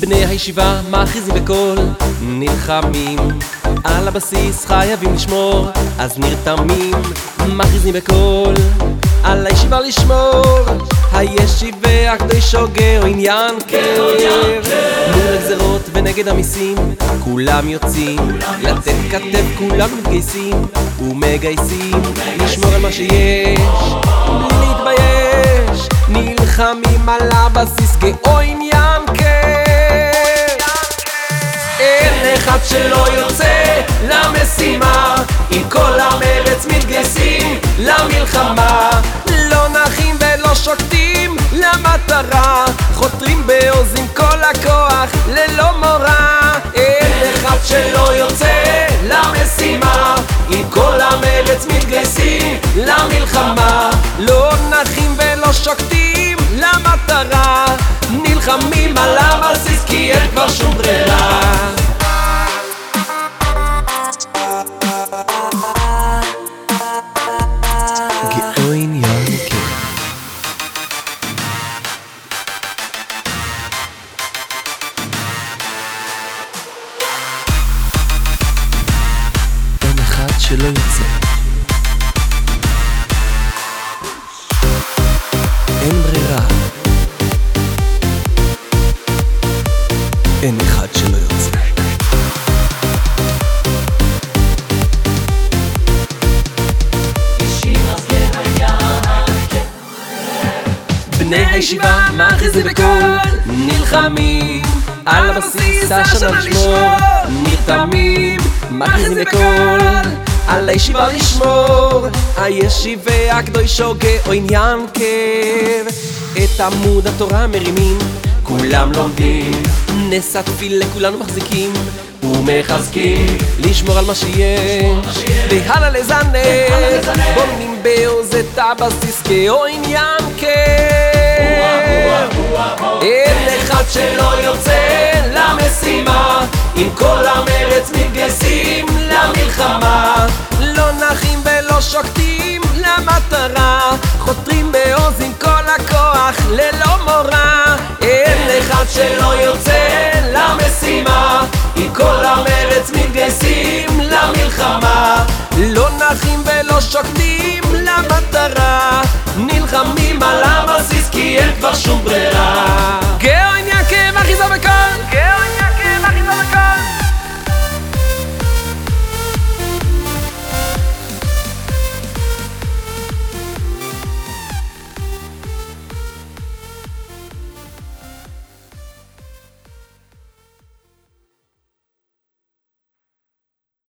בני הישיבה מאחיזים בקול, נלחמים על הבסיס חייבים לשמור, אז נרתמים, מאחיזים בקול. על הישיבה לשמור, הישיבה הקדוש שוגר עניין קר, מול הגזרות ונגד המיסים, כולם יוצאים, לתת כתף כולם מתגייסים, ומגייסים, לשמור על מה שיש, בלי להתבייש, נלחמים על הבסיס גאו עניין אחד שלא יוצא למשימה. עם כל המרץ מתגייסים למלחמה המרץ מתגייסים למלחמה. לא נחים ולא שוקטים למטרה. נלחמים על הבסיס כי אין כבר שום ברירה. שלא יוצא. אין אחד שלא יוצא. בני הישיבה מכריזים בקול, נלחמים על הבסיס השנה לשמור, נרתמים, מכריזים בקול? על הישיבה לשמור, הישיבה הקדוש הוגה או עניין כאב. את עמוד התורה מרימים, כולם לומדים, נס התפילה כולנו מחזיקים. ומחזקים. לשמור על מה שיש. והלאה לזנב. בונים בעוז את הבסיס כאו עניין כאב אין אחד שלא יוצא למשימה. עם כל המרץ מתגייסים למלחמה. לא נחים ולא שוקטים למטרה. חותרים בעוז עם כל הכוח ללא מורא אחד שלא יוצא למשימה. עם כל המרץ מתגייסים למלחמה. לא נחים ולא שוקטים למטרה. נלחמים על הבסיס כי אין כבר שום ברירה